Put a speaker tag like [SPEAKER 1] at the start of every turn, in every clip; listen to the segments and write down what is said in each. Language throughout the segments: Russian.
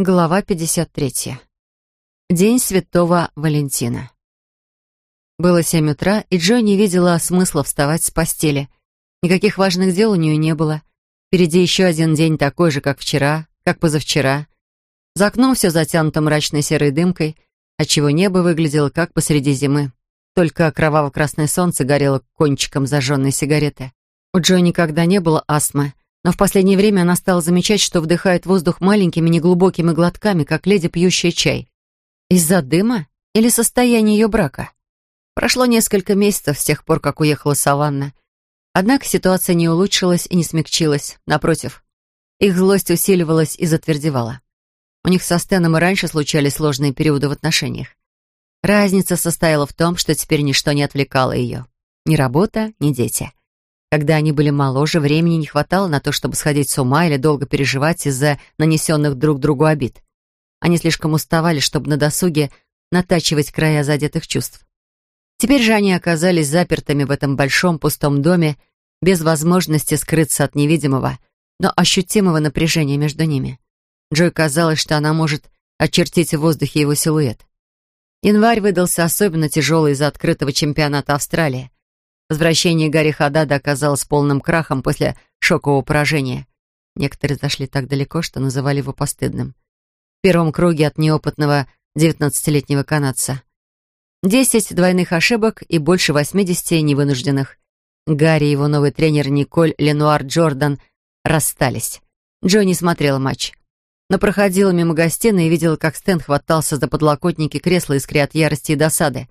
[SPEAKER 1] Глава 53. День Святого Валентина. Было семь утра, и Джо не видела смысла вставать с постели. Никаких важных дел у нее не было. Впереди еще один день такой же, как вчера, как позавчера. За окном все затянуто мрачной серой дымкой, отчего небо выглядело как посреди зимы. Только кроваво-красное солнце горело кончиком зажженной сигареты. У Джо никогда не было астмы, но в последнее время она стала замечать, что вдыхает воздух маленькими неглубокими глотками, как леди, пьющая чай. Из-за дыма или состояния ее брака? Прошло несколько месяцев с тех пор, как уехала Саванна. Однако ситуация не улучшилась и не смягчилась. Напротив, их злость усиливалась и затвердевала. У них со Стэном и раньше случались сложные периоды в отношениях. Разница состояла в том, что теперь ничто не отвлекало ее. Ни работа, ни дети. Когда они были моложе, времени не хватало на то, чтобы сходить с ума или долго переживать из-за нанесенных друг другу обид. Они слишком уставали, чтобы на досуге натачивать края задетых чувств. Теперь же они оказались запертыми в этом большом пустом доме, без возможности скрыться от невидимого, но ощутимого напряжения между ними. Джой казалось, что она может очертить в воздухе его силуэт. Январь выдался особенно тяжелый из-за открытого чемпионата Австралии. Возвращение Гарри Хадада оказалось полным крахом после шокового поражения. Некоторые зашли так далеко, что называли его постыдным. В первом круге от неопытного 19-летнего канадца. Десять двойных ошибок и больше 80 невынужденных. Гарри и его новый тренер Николь Ленуар Джордан расстались. Джо не смотрела матч. Но проходила мимо гостиной и видела, как Стэн хватался за подлокотники кресла, искря от ярости и досады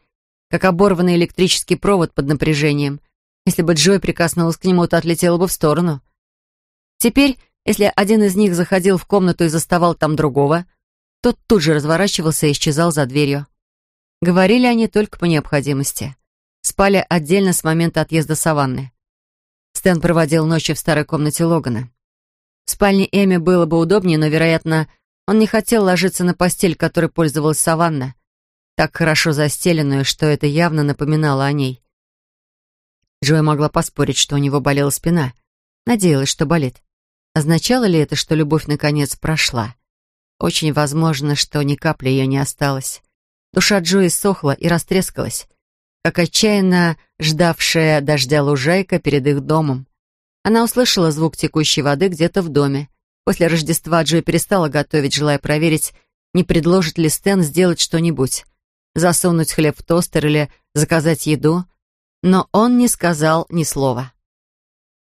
[SPEAKER 1] как оборванный электрический провод под напряжением. Если бы Джой прикоснулась к нему, то отлетела бы в сторону. Теперь, если один из них заходил в комнату и заставал там другого, тот тут же разворачивался и исчезал за дверью. Говорили они только по необходимости. Спали отдельно с момента отъезда Саванны. Стэн проводил ночи в старой комнате Логана. В спальне Эми было бы удобнее, но, вероятно, он не хотел ложиться на постель, которой пользовалась Саванна, так хорошо застеленную, что это явно напоминало о ней. Джоя могла поспорить, что у него болела спина. Надеялась, что болит. Означало ли это, что любовь наконец прошла? Очень возможно, что ни капли ее не осталось. Душа Джои сохла и растрескалась, как отчаянно ждавшая дождя лужайка перед их домом. Она услышала звук текущей воды где-то в доме. После Рождества Джой перестала готовить, желая проверить, не предложит ли Стэн сделать что-нибудь засунуть хлеб в тостер или заказать еду, но он не сказал ни слова.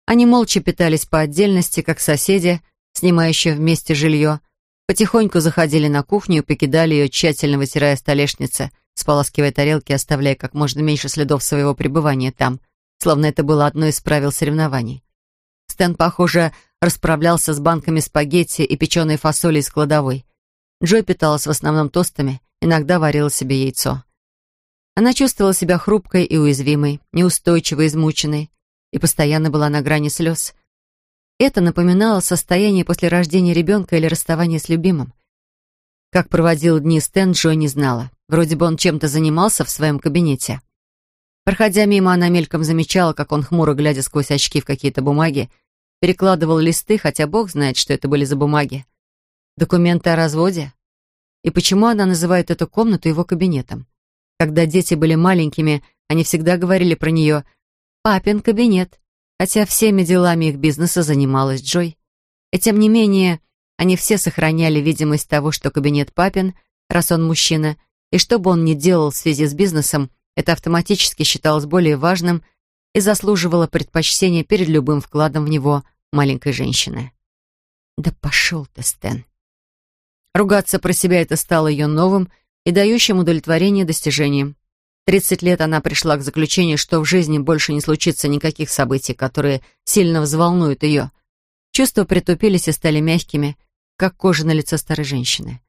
[SPEAKER 1] Они молча питались по отдельности, как соседи, снимающие вместе жилье, потихоньку заходили на кухню и покидали ее, тщательно вытирая столешницы, споласкивая тарелки, оставляя как можно меньше следов своего пребывания там, словно это было одно из правил соревнований. Стэн, похоже, расправлялся с банками спагетти и печеной фасоли из кладовой. Джой питалась в основном тостами иногда варила себе яйцо. Она чувствовала себя хрупкой и уязвимой, неустойчивой, измученной, и постоянно была на грани слез. Это напоминало состояние после рождения ребенка или расставания с любимым. Как проводил дни Стэн, Джо не знала. Вроде бы он чем-то занимался в своем кабинете. Проходя мимо, она мельком замечала, как он, хмуро глядя сквозь очки в какие-то бумаги, перекладывал листы, хотя бог знает, что это были за бумаги. Документы о разводе? И почему она называет эту комнату его кабинетом? Когда дети были маленькими, они всегда говорили про нее «папин кабинет», хотя всеми делами их бизнеса занималась Джой. И тем не менее, они все сохраняли видимость того, что кабинет папин, раз он мужчина, и что бы он ни делал в связи с бизнесом, это автоматически считалось более важным и заслуживало предпочтения перед любым вкладом в него маленькой женщины. «Да пошел ты, Стэн!» Ругаться про себя это стало ее новым и дающим удовлетворение достижением. Тридцать лет она пришла к заключению, что в жизни больше не случится никаких событий, которые сильно взволнуют ее. Чувства притупились и стали мягкими, как кожа на лице старой женщины.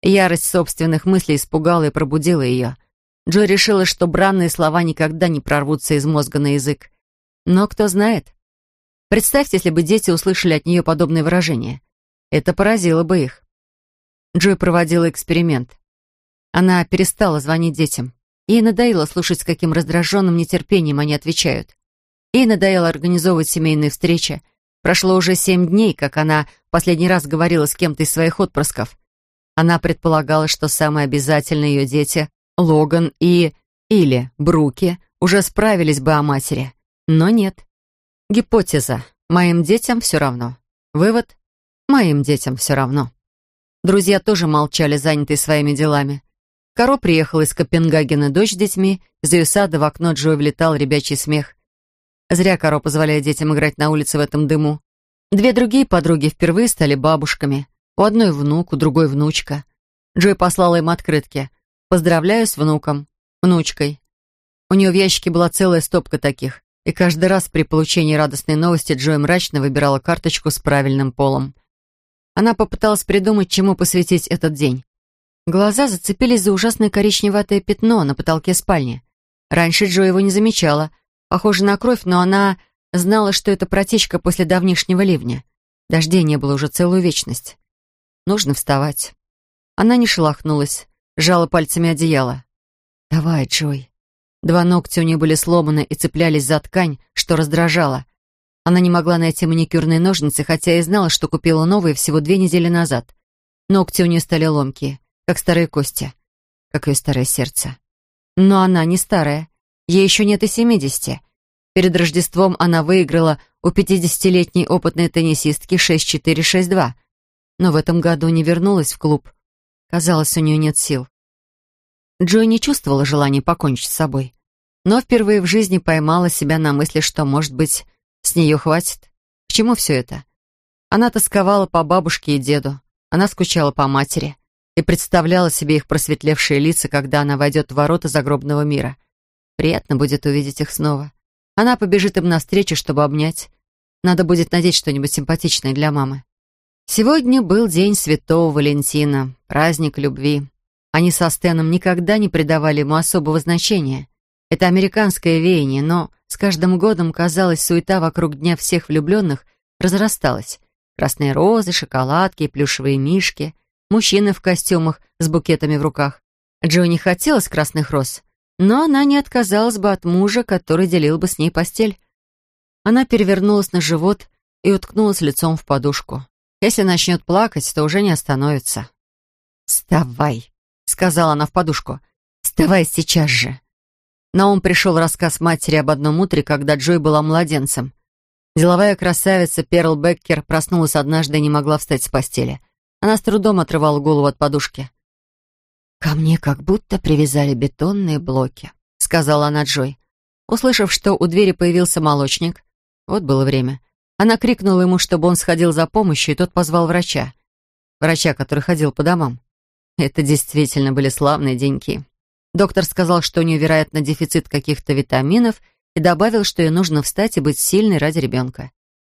[SPEAKER 1] Ярость собственных мыслей испугала и пробудила ее. Джо решила, что бранные слова никогда не прорвутся из мозга на язык. Но кто знает? Представьте, если бы дети услышали от нее подобные выражения. Это поразило бы их. Джой проводила эксперимент. Она перестала звонить детям. Ей надоело слушать, с каким раздраженным нетерпением они отвечают. Ей надоело организовывать семейные встречи. Прошло уже семь дней, как она последний раз говорила с кем-то из своих отпрысков. Она предполагала, что самые обязательные ее дети, Логан и... или Бруки, уже справились бы о матери. Но нет. Гипотеза. Моим детям все равно. Вывод. Моим детям все равно. Друзья тоже молчали, занятые своими делами. Каро приехала из Копенгагена дочь с детьми, из ее сада в окно Джой влетал ребячий смех. Зря Каро позволяет детям играть на улице в этом дыму. Две другие подруги впервые стали бабушками. У одной внук, у другой внучка. Джой послала им открытки. «Поздравляю с внуком, внучкой». У нее в ящике была целая стопка таких, и каждый раз при получении радостной новости Джой мрачно выбирала карточку с правильным полом. Она попыталась придумать, чему посвятить этот день. Глаза зацепились за ужасное коричневатое пятно на потолке спальни. Раньше Джо его не замечала. Похоже на кровь, но она знала, что это протечка после давнишнего ливня. Дождей не было уже целую вечность. Нужно вставать. Она не шелохнулась, сжала пальцами одеяло. «Давай, Джой». Два ногтя у нее были сломаны и цеплялись за ткань, что раздражало. Она не могла найти маникюрные ножницы, хотя и знала, что купила новые всего две недели назад. Ногти у нее стали ломкие как старые кости, как ее старое сердце. Но она не старая, ей еще нет и семидесяти. Перед Рождеством она выиграла у пятидесятилетней опытной теннисистки 6-4-6-2, но в этом году не вернулась в клуб. Казалось, у нее нет сил. Джой не чувствовала желания покончить с собой, но впервые в жизни поймала себя на мысли, что, может быть, нее хватит. К чему все это? Она тосковала по бабушке и деду, она скучала по матери и представляла себе их просветлевшие лица, когда она войдет в ворота загробного мира. Приятно будет увидеть их снова. Она побежит им навстречу, чтобы обнять. Надо будет надеть что-нибудь симпатичное для мамы. Сегодня был день Святого Валентина, праздник любви. Они со Стеном никогда не придавали ему особого значения. Это американское веяние, но с каждым годом, казалось, суета вокруг Дня всех влюбленных разрасталась. Красные розы, шоколадки плюшевые мишки — мужчины в костюмах с букетами в руках. Джо не хотелось красных роз, но она не отказалась бы от мужа, который делил бы с ней постель. Она перевернулась на живот и уткнулась лицом в подушку. Если начнет плакать, то уже не остановится. «Вставай», — сказала она в подушку. «Вставай сейчас же». На ум пришел рассказ матери об одном утре, когда Джой была младенцем. Деловая красавица Перл Беккер проснулась однажды и не могла встать с постели. Она с трудом отрывала голову от подушки. «Ко мне как будто привязали бетонные блоки», — сказала она Джой. Услышав, что у двери появился молочник, вот было время, она крикнула ему, чтобы он сходил за помощью, и тот позвал врача. Врача, который ходил по домам. Это действительно были славные деньки. Доктор сказал, что у нее, вероятно, дефицит каких-то витаминов, и добавил, что ей нужно встать и быть сильной ради ребенка.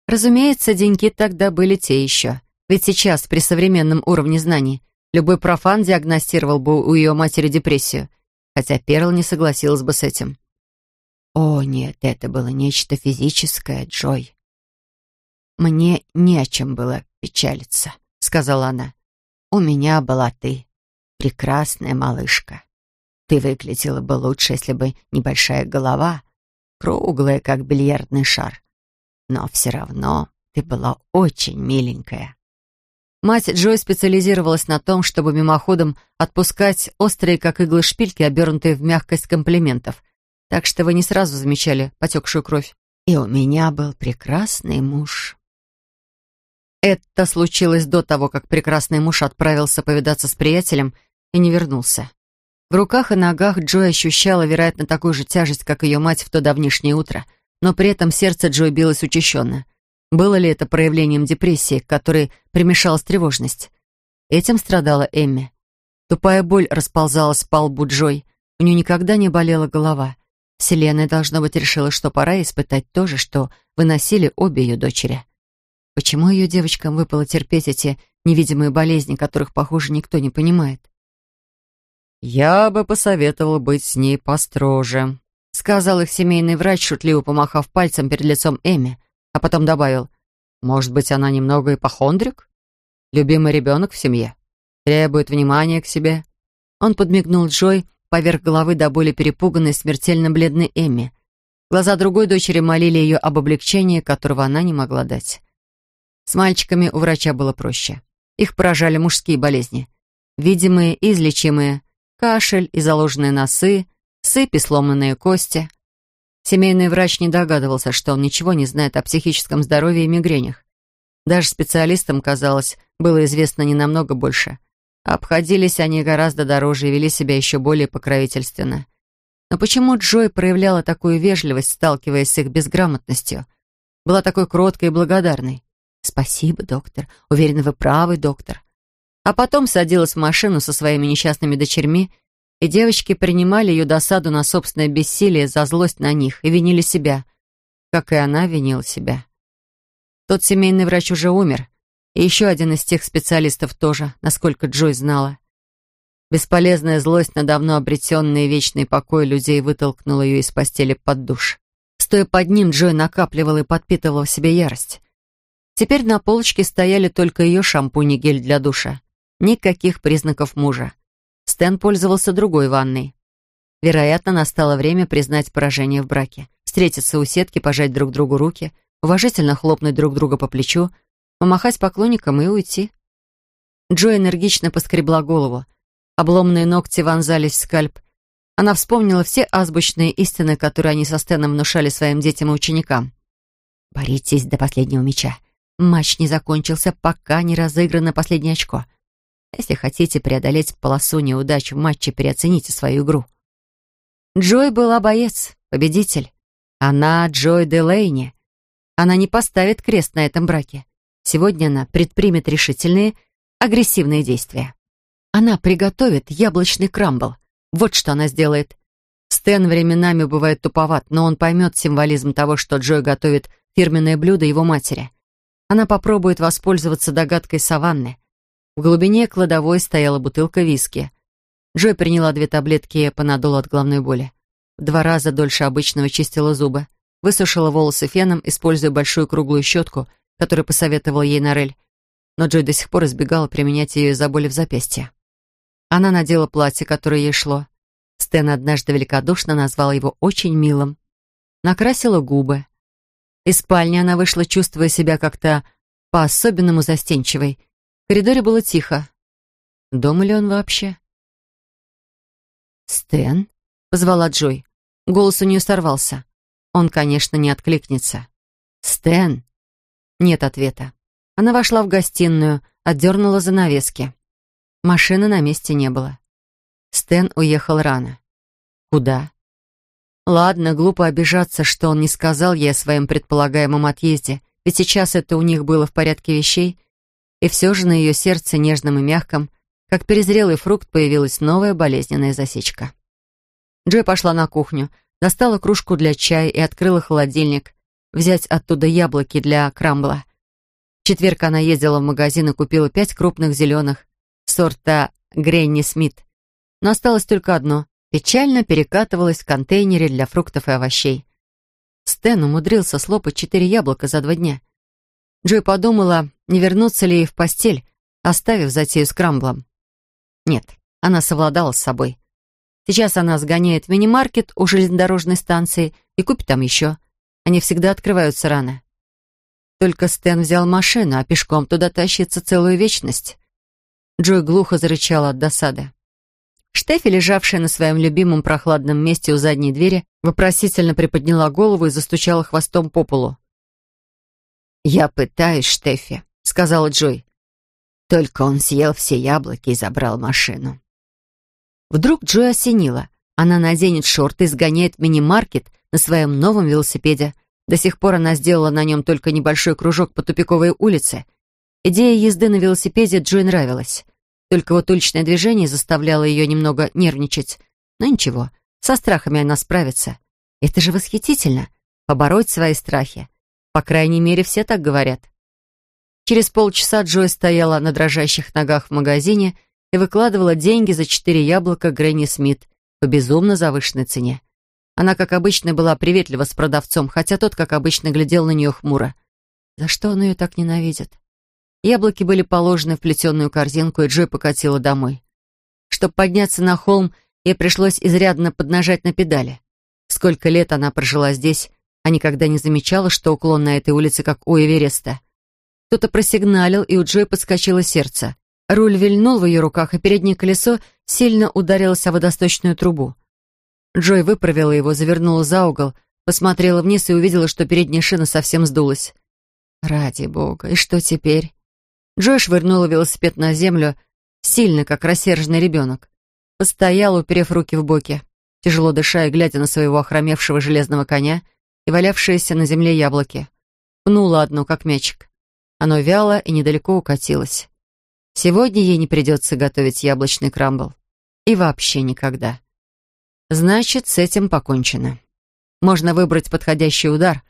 [SPEAKER 1] Разумеется, деньги тогда были те еще. Ведь сейчас, при современном уровне знаний, любой профан диагностировал бы у ее матери депрессию, хотя Перл не согласилась бы с этим. «О, нет, это было нечто физическое, Джой». «Мне не о чем было печалиться», — сказала она. «У меня была ты, прекрасная малышка. Ты выглядела бы лучше, если бы небольшая голова, круглая, как бильярдный шар. Но все равно ты была очень миленькая». Мать Джой специализировалась на том, чтобы мимоходом отпускать острые, как иглы шпильки, обернутые в мягкость комплиментов. Так что вы не сразу замечали потекшую кровь. И у меня был прекрасный муж. Это случилось до того, как прекрасный муж отправился повидаться с приятелем и не вернулся. В руках и ногах Джой ощущала, вероятно, такую же тяжесть, как ее мать в то давнишнее утро, но при этом сердце Джой билось учащенно. Было ли это проявлением депрессии, к которой примешалась тревожность? Этим страдала Эмми. Тупая боль расползалась по лбу Джой. У нее никогда не болела голова. Вселенная, должно быть, решила, что пора испытать то же, что выносили обе ее дочери. Почему ее девочкам выпало терпеть эти невидимые болезни, которых, похоже, никто не понимает? «Я бы посоветовал быть с ней построже», — сказал их семейный врач, шутливо помахав пальцем перед лицом Эми а потом добавил, «Может быть, она немного ипохондрик? Любимый ребенок в семье? Требует внимания к себе?» Он подмигнул Джой поверх головы до боли перепуганной, смертельно бледной Эмми. Глаза другой дочери молили ее об облегчении, которого она не могла дать. С мальчиками у врача было проще. Их поражали мужские болезни. видимые и излечимые, кашель и заложенные носы, сыпь и сломанные кости. Семейный врач не догадывался, что он ничего не знает о психическом здоровье и мигренях. Даже специалистам, казалось, было известно не намного больше. Обходились они гораздо дороже и вели себя еще более покровительственно. Но почему Джой проявляла такую вежливость, сталкиваясь с их безграмотностью? Была такой кроткой и благодарной. «Спасибо, доктор. Уверена, вы правы, доктор». А потом садилась в машину со своими несчастными дочерьми, и девочки принимали ее досаду на собственное бессилие за злость на них и винили себя, как и она винила себя. Тот семейный врач уже умер, и еще один из тех специалистов тоже, насколько Джой знала. Бесполезная злость на давно обретенный вечный покой людей вытолкнула ее из постели под душ. Стоя под ним, Джой накапливала и подпитывала в себе ярость. Теперь на полочке стояли только ее шампунь и гель для душа. Никаких признаков мужа. Стэн пользовался другой ванной. Вероятно, настало время признать поражение в браке. Встретиться у сетки, пожать друг другу руки, уважительно хлопнуть друг друга по плечу, помахать поклонникам и уйти. Джо энергично поскребла голову. Обломные ногти вонзались в скальп. Она вспомнила все азбучные истины, которые они со Стэном внушали своим детям и ученикам. «Боритесь до последнего мяча. Матч не закончился, пока не разыграно последнее очко. Если хотите преодолеть полосу неудач в матче, переоцените свою игру». Джой была боец, победитель. Она Джой Делейни. Она не поставит крест на этом браке. Сегодня она предпримет решительные, агрессивные действия. Она приготовит яблочный крамбл. Вот что она сделает. Стэн временами бывает туповат, но он поймет символизм того, что Джой готовит фирменное блюдо его матери. Она попробует воспользоваться догадкой саванны. В глубине кладовой стояла бутылка виски. Джой приняла две таблетки панадола от головной боли. В два раза дольше обычного чистила зубы. Высушила волосы феном, используя большую круглую щетку — который посоветовал ей Норель, но Джой до сих пор избегала применять ее из-за боли в запястье. Она надела платье, которое ей шло. Стэн однажды великодушно назвал его очень милым. Накрасила губы. Из спальни она вышла, чувствуя себя как-то по-особенному застенчивой. В коридоре было тихо. Дома ли он вообще? «Стэн?» — позвала Джой. Голос у нее сорвался. Он, конечно, не откликнется. «Стэн!» Нет ответа. Она вошла в гостиную, отдернула занавески. Машины на месте не было. Стэн уехал рано. Куда? Ладно, глупо обижаться, что он не сказал ей о своем предполагаемом отъезде, ведь сейчас это у них было в порядке вещей, и все же на ее сердце, нежном и мягком, как перезрелый фрукт, появилась новая болезненная засечка. Джой пошла на кухню, достала кружку для чая и открыла холодильник, взять оттуда яблоки для крамбла. В четверг она ездила в магазин и купила пять крупных зеленых сорта Гренни Смит. Но осталось только одно. Печально перекатывалось в контейнере для фруктов и овощей. Стэн умудрился слопать четыре яблока за два дня. Джой подумала, не вернуться ли ей в постель, оставив затею с крамблом. Нет, она совладала с собой. Сейчас она сгоняет в мини-маркет у железнодорожной станции и купит там еще. Они всегда открываются рано. Только Стэн взял машину, а пешком туда тащится целую вечность. Джой глухо зарычала от досады. Штефи, лежавшая на своем любимом прохладном месте у задней двери, вопросительно приподняла голову и застучала хвостом по полу. «Я пытаюсь, Штефи», — сказала Джой. Только он съел все яблоки и забрал машину. Вдруг Джой осенила. Она наденет шорты и сгоняет в мини-маркет на своем новом велосипеде. До сих пор она сделала на нем только небольшой кружок по тупиковой улице. Идея езды на велосипеде Джой нравилась. Только вот уличное движение заставляло ее немного нервничать. Но ничего, со страхами она справится. Это же восхитительно — побороть свои страхи. По крайней мере, все так говорят. Через полчаса Джой стояла на дрожащих ногах в магазине и выкладывала деньги за четыре яблока Грэнни Смит по безумно завышенной цене. Она, как обычно, была приветлива с продавцом, хотя тот, как обычно, глядел на нее хмуро. За что он ее так ненавидит? Яблоки были положены в плетеную корзинку, и Джой покатила домой. Чтобы подняться на холм, ей пришлось изрядно поднажать на педали. Сколько лет она прожила здесь, а никогда не замечала, что уклон на этой улице как у Эвереста. Кто-то просигналил, и у Джой подскочило сердце. Руль вильнул в ее руках, и переднее колесо сильно ударилось о водосточную трубу. Джой выправила его, завернула за угол, посмотрела вниз и увидела, что передняя шина совсем сдулась. «Ради бога, и что теперь?» Джой швырнула велосипед на землю, сильно, как рассерженный ребенок. Постояла, уперев руки в боки, тяжело дыша и глядя на своего охромевшего железного коня и валявшиеся на земле яблоки. Пнула одно, как мячик. Оно вяло и недалеко укатилось. Сегодня ей не придется готовить яблочный крамбл. И вообще никогда. Значит, с этим покончено. Можно выбрать подходящий удар.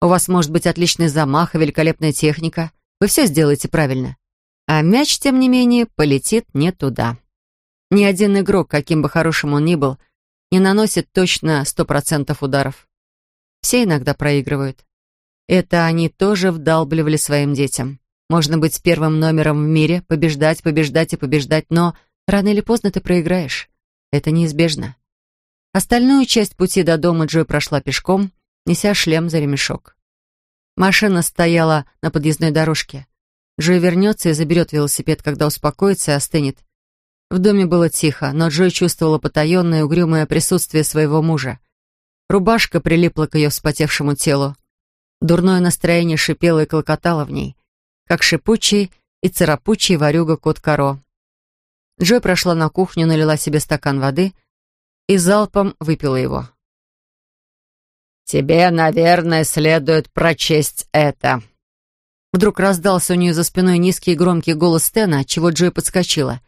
[SPEAKER 1] У вас может быть отличный замах и великолепная техника. Вы все сделаете правильно. А мяч, тем не менее, полетит не туда. Ни один игрок, каким бы хорошим он ни был, не наносит точно сто процентов ударов. Все иногда проигрывают. Это они тоже вдалбливали своим детям. Можно быть первым номером в мире, побеждать, побеждать и побеждать, но рано или поздно ты проиграешь. Это неизбежно. Остальную часть пути до дома Джой прошла пешком, неся шлем за ремешок. Машина стояла на подъездной дорожке. Джой вернется и заберет велосипед, когда успокоится и остынет. В доме было тихо, но Джой чувствовала потаенное угрюмое присутствие своего мужа. Рубашка прилипла к ее вспотевшему телу. Дурное настроение шипело и клокотало в ней как шипучий и царапучий ворюга кот Каро. Джой прошла на кухню, налила себе стакан воды и залпом выпила его.
[SPEAKER 2] «Тебе, наверное, следует прочесть это».
[SPEAKER 1] Вдруг раздался у нее за спиной низкий и громкий голос Стена, чего Джой подскочила.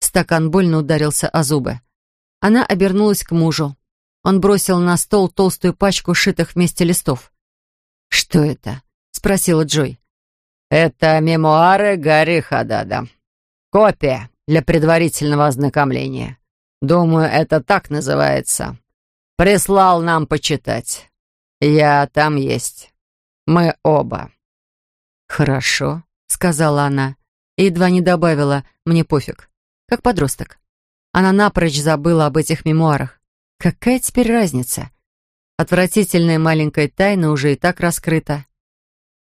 [SPEAKER 1] Стакан больно ударился о зубы. Она обернулась к мужу. Он бросил на стол толстую пачку шитых вместе листов. «Что это?» — спросила Джой.
[SPEAKER 2] «Это мемуары Гарри Хадада. Копия для предварительного ознакомления. Думаю, это так называется. Прислал нам почитать. Я там есть. Мы оба».
[SPEAKER 1] «Хорошо», — сказала она, и едва не добавила «мне пофиг», как подросток. Она напрочь забыла об этих мемуарах. Какая теперь разница? Отвратительная маленькая тайна уже и так раскрыта.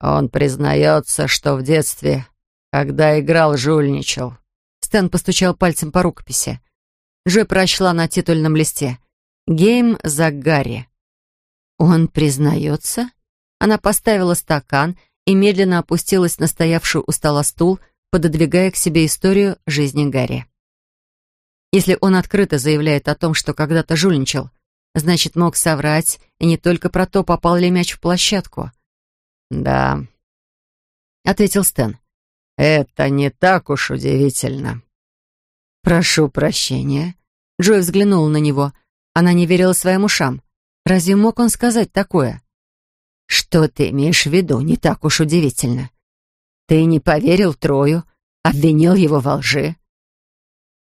[SPEAKER 2] Он признается, что в детстве, когда играл, жульничал.
[SPEAKER 1] Стэн постучал пальцем по рукописи. Джой прочла на титульном листе. «Гейм за Гарри». «Он признается?» Она поставила стакан и медленно опустилась на стоявшую у стола стул, пододвигая к себе историю жизни Гарри. Если он открыто заявляет о том, что когда-то жульничал, значит, мог соврать, и не только про то, попал ли мяч в площадку.
[SPEAKER 2] «Да», — ответил Стэн. «Это не так уж удивительно».
[SPEAKER 1] «Прошу прощения». Джой взглянула на него. Она не верила своим ушам. Разве мог он сказать такое? «Что ты имеешь в виду? Не так уж удивительно. Ты не поверил Трою, обвинил его во лжи».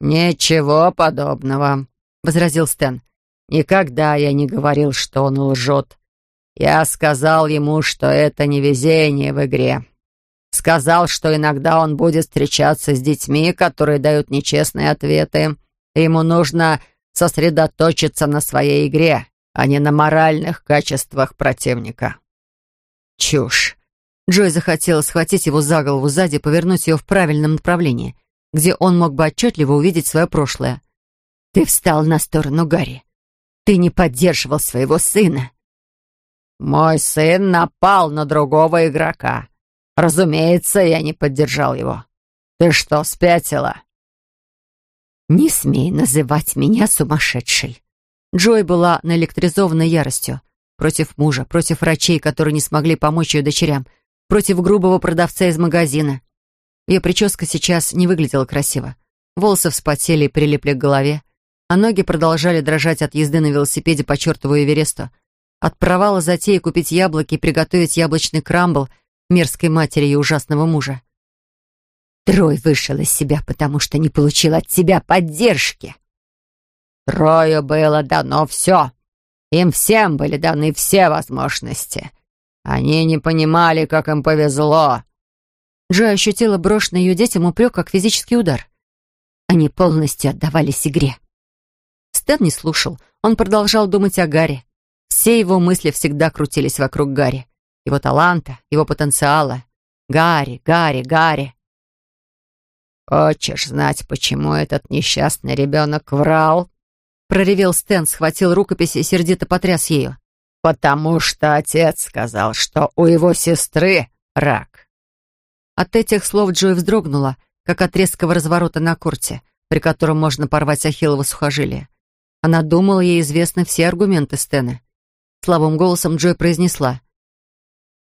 [SPEAKER 2] «Ничего подобного», — возразил Стэн. «Никогда я не говорил, что он лжет. Я сказал ему, что это не везение в игре. Сказал, что иногда он будет встречаться с детьми, которые дают нечестные ответы. ему нужно сосредоточиться на своей игре, а не на моральных качествах противника.
[SPEAKER 1] Чушь. Джой захотела схватить его за голову сзади и повернуть ее в правильном направлении, где он мог бы отчетливо увидеть свое прошлое. «Ты встал на сторону Гарри. Ты не поддерживал своего сына.
[SPEAKER 2] «Мой сын напал на другого игрока. Разумеется, я не поддержал его. Ты что, спятила?»
[SPEAKER 1] «Не смей называть меня сумасшедшей». Джой была наэлектризована яростью. Против мужа, против врачей, которые не смогли помочь ее дочерям, против грубого продавца из магазина. Ее прическа сейчас не выглядела красиво. Волосы вспотели и прилипли к голове, а ноги продолжали дрожать от езды на велосипеде по чертову Эвересту. От провала затеи купить яблоки и приготовить яблочный крамбл мерзкой матери и ужасного мужа. Трой вышел из себя, потому что не получил от тебя поддержки.
[SPEAKER 2] Трою было дано все. Им всем были даны все возможности. Они не понимали, как им повезло.
[SPEAKER 1] Джо ощутила брошенный ее детям упрек, как физический удар. Они полностью отдавались игре. Стэн не слушал. Он продолжал думать о Гарри. Все его мысли всегда крутились вокруг Гарри. Его таланта, его потенциала. Гарри, Гарри, Гарри.
[SPEAKER 2] «Хочешь знать, почему этот несчастный ребенок врал?»
[SPEAKER 1] Проревел Стэн, схватил рукопись и сердито потряс ею.
[SPEAKER 2] «Потому что отец сказал, что у его сестры рак».
[SPEAKER 1] От этих слов Джой вздрогнула, как от резкого разворота на курте, при котором можно порвать ахиллово сухожилие. Она думала, ей известны все аргументы Стэна. Слабым голосом Джой произнесла.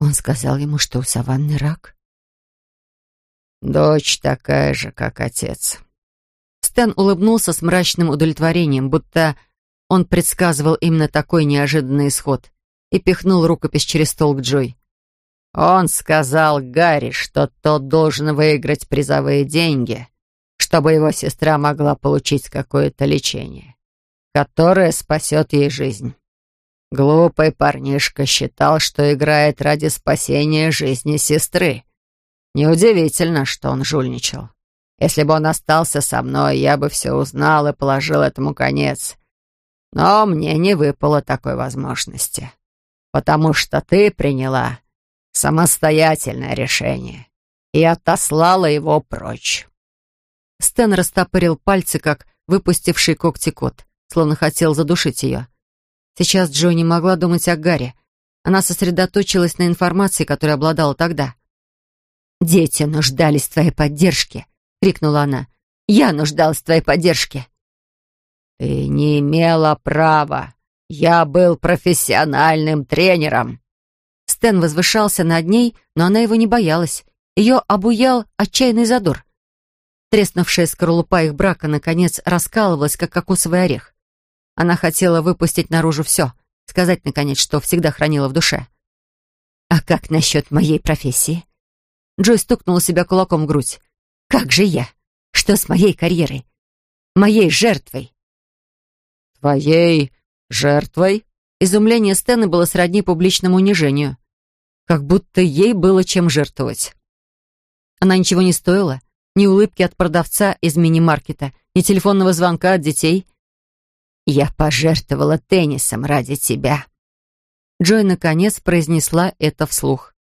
[SPEAKER 1] Он сказал ему, что у Саванны рак.
[SPEAKER 2] «Дочь такая же, как отец».
[SPEAKER 1] Стэн улыбнулся с мрачным удовлетворением, будто он предсказывал именно такой неожиданный исход, и пихнул рукопись через стол к Джой.
[SPEAKER 2] «Он сказал Гарри, что тот должен выиграть призовые деньги, чтобы его сестра могла получить какое-то лечение, которое спасет ей жизнь. Глупый парнишка считал, что играет ради спасения жизни сестры. Неудивительно, что он жульничал. Если бы он остался со мной, я бы все узнал и положил этому конец. Но мне не выпало такой возможности, потому что ты приняла самостоятельное решение и отослала его прочь.
[SPEAKER 1] Стэн растопырил пальцы, как выпустивший когти кот, словно хотел задушить ее. Сейчас Джо не могла думать о Гарри. Она сосредоточилась на информации, которой обладала тогда. «Дети нуждались в твоей поддержке», — крикнула она. «Я нуждалась в твоей поддержке».
[SPEAKER 2] «Ты не имела права. Я был профессиональным тренером».
[SPEAKER 1] Стэн возвышался над ней, но она его не боялась. Ее обуял отчаянный задор. Треснувшая скорлупа их брака, наконец, раскалывалась, как кокосовый орех. Она хотела выпустить наружу все, сказать, наконец, что всегда хранила в душе. «А как насчет моей профессии?» Джой стукнула себя кулаком в грудь. «Как же я? Что с моей карьерой? Моей жертвой?»
[SPEAKER 2] «Твоей жертвой?»
[SPEAKER 1] Изумление Стэна было сродни публичному унижению. Как будто ей было чем жертвовать. Она ничего не стоила. Ни улыбки от продавца из мини-маркета, ни телефонного звонка от детей. «Я пожертвовала теннисом ради тебя». Джой, наконец, произнесла это вслух.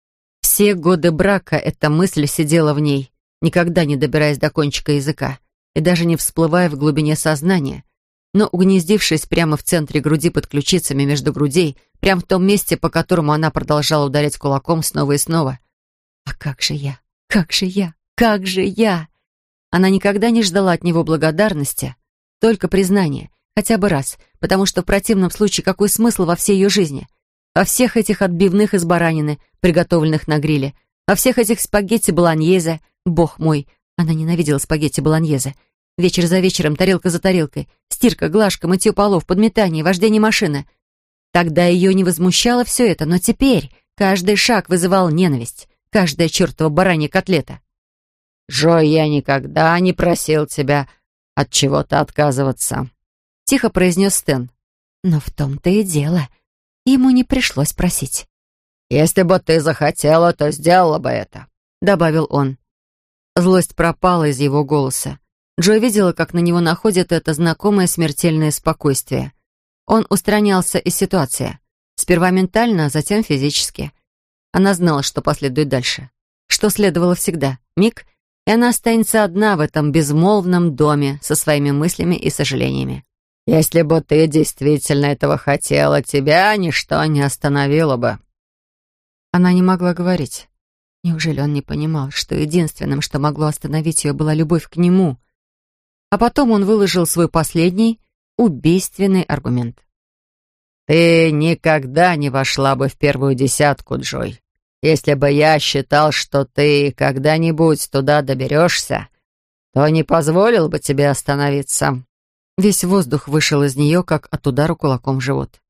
[SPEAKER 1] Все годы брака эта мысль сидела в ней, никогда не добираясь до кончика языка и даже не всплывая в глубине сознания, но угнездившись прямо в центре груди под ключицами между грудей, прямо в том месте, по которому она продолжала ударять кулаком снова и снова. «А как же я? Как же я? Как же я?» Она никогда не ждала от него благодарности, только признания, хотя бы раз, потому что в противном случае какой смысл во всей ее жизни — о всех этих отбивных из баранины, приготовленных на гриле, о всех этих спагетти болоньезе. Бог мой, она ненавидела спагетти болоньезе. Вечер за вечером, тарелка за тарелкой, стирка, глажка, мытье полов, подметание, вождение машины. Тогда ее не возмущало все это, но теперь каждый шаг вызывал ненависть, каждая чертова баранья котлета.
[SPEAKER 2] «Джой, я никогда не просил тебя от чего-то отказываться», —
[SPEAKER 1] тихо произнес Стэн. «Но в том-то и дело. Ему не пришлось просить.
[SPEAKER 2] «Если бы ты захотела, то сделала бы это», — добавил он.
[SPEAKER 1] Злость пропала из его голоса. Джо видела, как на него находит это знакомое смертельное спокойствие. Он устранялся из ситуации. Сперва ментально, а затем физически. Она знала, что последует дальше. Что следовало всегда. Миг, и она останется одна в этом безмолвном доме со своими мыслями и сожалениями.
[SPEAKER 2] Если бы ты действительно этого хотела, тебя ничто не остановило бы».
[SPEAKER 1] Она не могла говорить. Неужели он не понимал, что единственным, что могло остановить ее, была любовь к нему? А потом он выложил свой последний, убийственный аргумент.
[SPEAKER 2] «Ты никогда не вошла бы в первую десятку, Джой. Если бы я считал, что ты когда-нибудь туда доберешься, то не позволил бы тебе остановиться.
[SPEAKER 1] Весь воздух вышел из нее, как от удара кулаком в живот.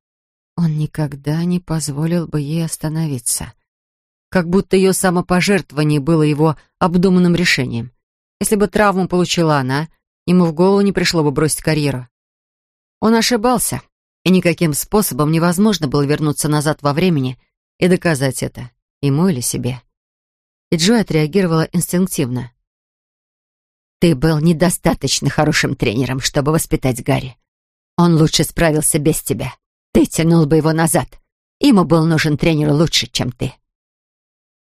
[SPEAKER 1] Он никогда не позволил бы ей остановиться. Как будто ее самопожертвование было его обдуманным решением. Если бы травму получила она, ему в голову не пришло бы бросить карьеру. Он ошибался, и никаким способом невозможно было вернуться назад во времени и доказать это, ему или себе. И Джой отреагировала инстинктивно. Ты был недостаточно хорошим тренером, чтобы воспитать Гарри. Он лучше справился без тебя. Ты тянул бы его назад. Ему был нужен тренер лучше, чем ты.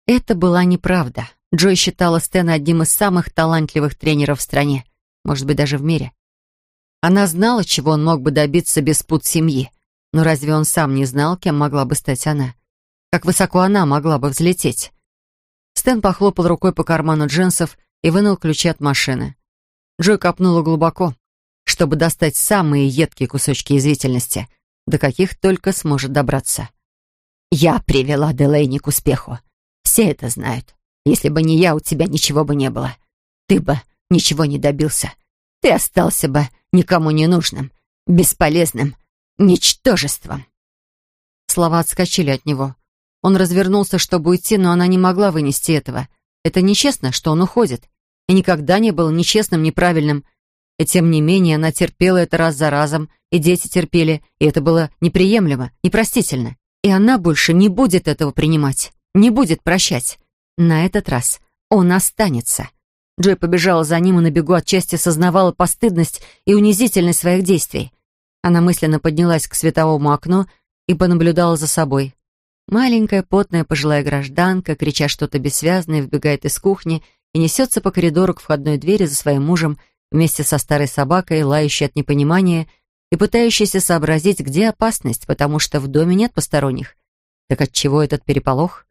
[SPEAKER 1] Это была неправда. Джой считала Стэна одним из самых талантливых тренеров в стране, может быть, даже в мире. Она знала, чего он мог бы добиться без пут семьи, но разве он сам не знал, кем могла бы стать она? Как высоко она могла бы взлететь? Стэн похлопал рукой по карману джинсов и вынул ключи от машины. Джой копнула глубоко, чтобы достать самые едкие кусочки язвительности, до каких только сможет добраться. «Я привела Делейни к успеху. Все это знают. Если бы не я, у тебя ничего бы не было. Ты бы ничего не добился. Ты остался бы никому не нужным, бесполезным, ничтожеством». Слова отскочили от него. Он развернулся, чтобы уйти, но она не могла вынести этого. Это нечестно, что он уходит. И никогда не было нечестным, неправильным. И тем не менее она терпела это раз за разом, и дети терпели, и это было неприемлемо, непростительно. И она больше не будет этого принимать, не будет прощать. На этот раз он останется. Джой побежала за ним и на бегу отчасти сознавала постыдность и унизительность своих действий. Она мысленно поднялась к световому окну и понаблюдала за собой. Маленькая, потная пожилая гражданка, крича что-то бессвязное, вбегает из кухни и несется по коридору к входной двери за своим мужем вместе со старой собакой, лающей от непонимания и пытающейся сообразить, где опасность, потому что в доме нет посторонних. Так от чего этот переполох?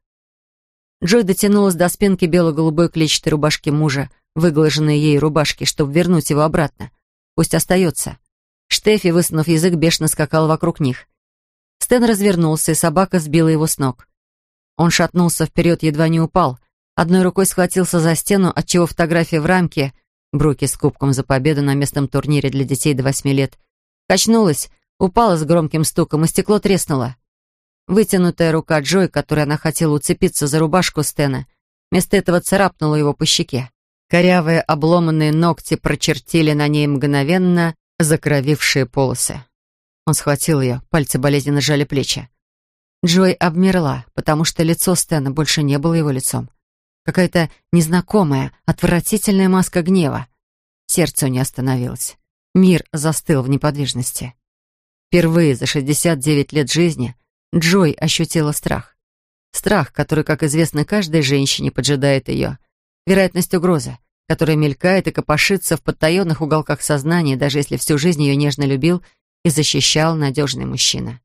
[SPEAKER 1] Джой дотянулась до спинки бело-голубой клетчатой рубашки мужа, выглаженной ей рубашки, чтобы вернуть его обратно. Пусть остается. Штефи, высунув язык, бешено скакал вокруг них. Стэн развернулся, и собака сбила его с ног. Он шатнулся вперед, едва не упал. Одной рукой схватился за стену, отчего фотография в рамке, Бруки с кубком за победу на местном турнире для детей до восьми лет, качнулась, упала с громким стуком, и стекло треснуло. Вытянутая рука Джой, которой она хотела уцепиться за рубашку Стена, вместо этого царапнула его по щеке. Корявые обломанные ногти прочертили на ней мгновенно закровившие полосы. Он схватил ее, пальцы болезненно сжали плечи. Джой обмерла, потому что лицо Стэна больше не было его лицом. Какая-то незнакомая, отвратительная маска гнева. Сердце не остановилось. Мир застыл в неподвижности. Впервые за 69 лет жизни Джой ощутила страх. Страх, который, как известно, каждой женщине поджидает ее. Вероятность угрозы, которая мелькает и копошится в подтаенных уголках сознания, даже если всю жизнь ее нежно любил и защищал надежный мужчина.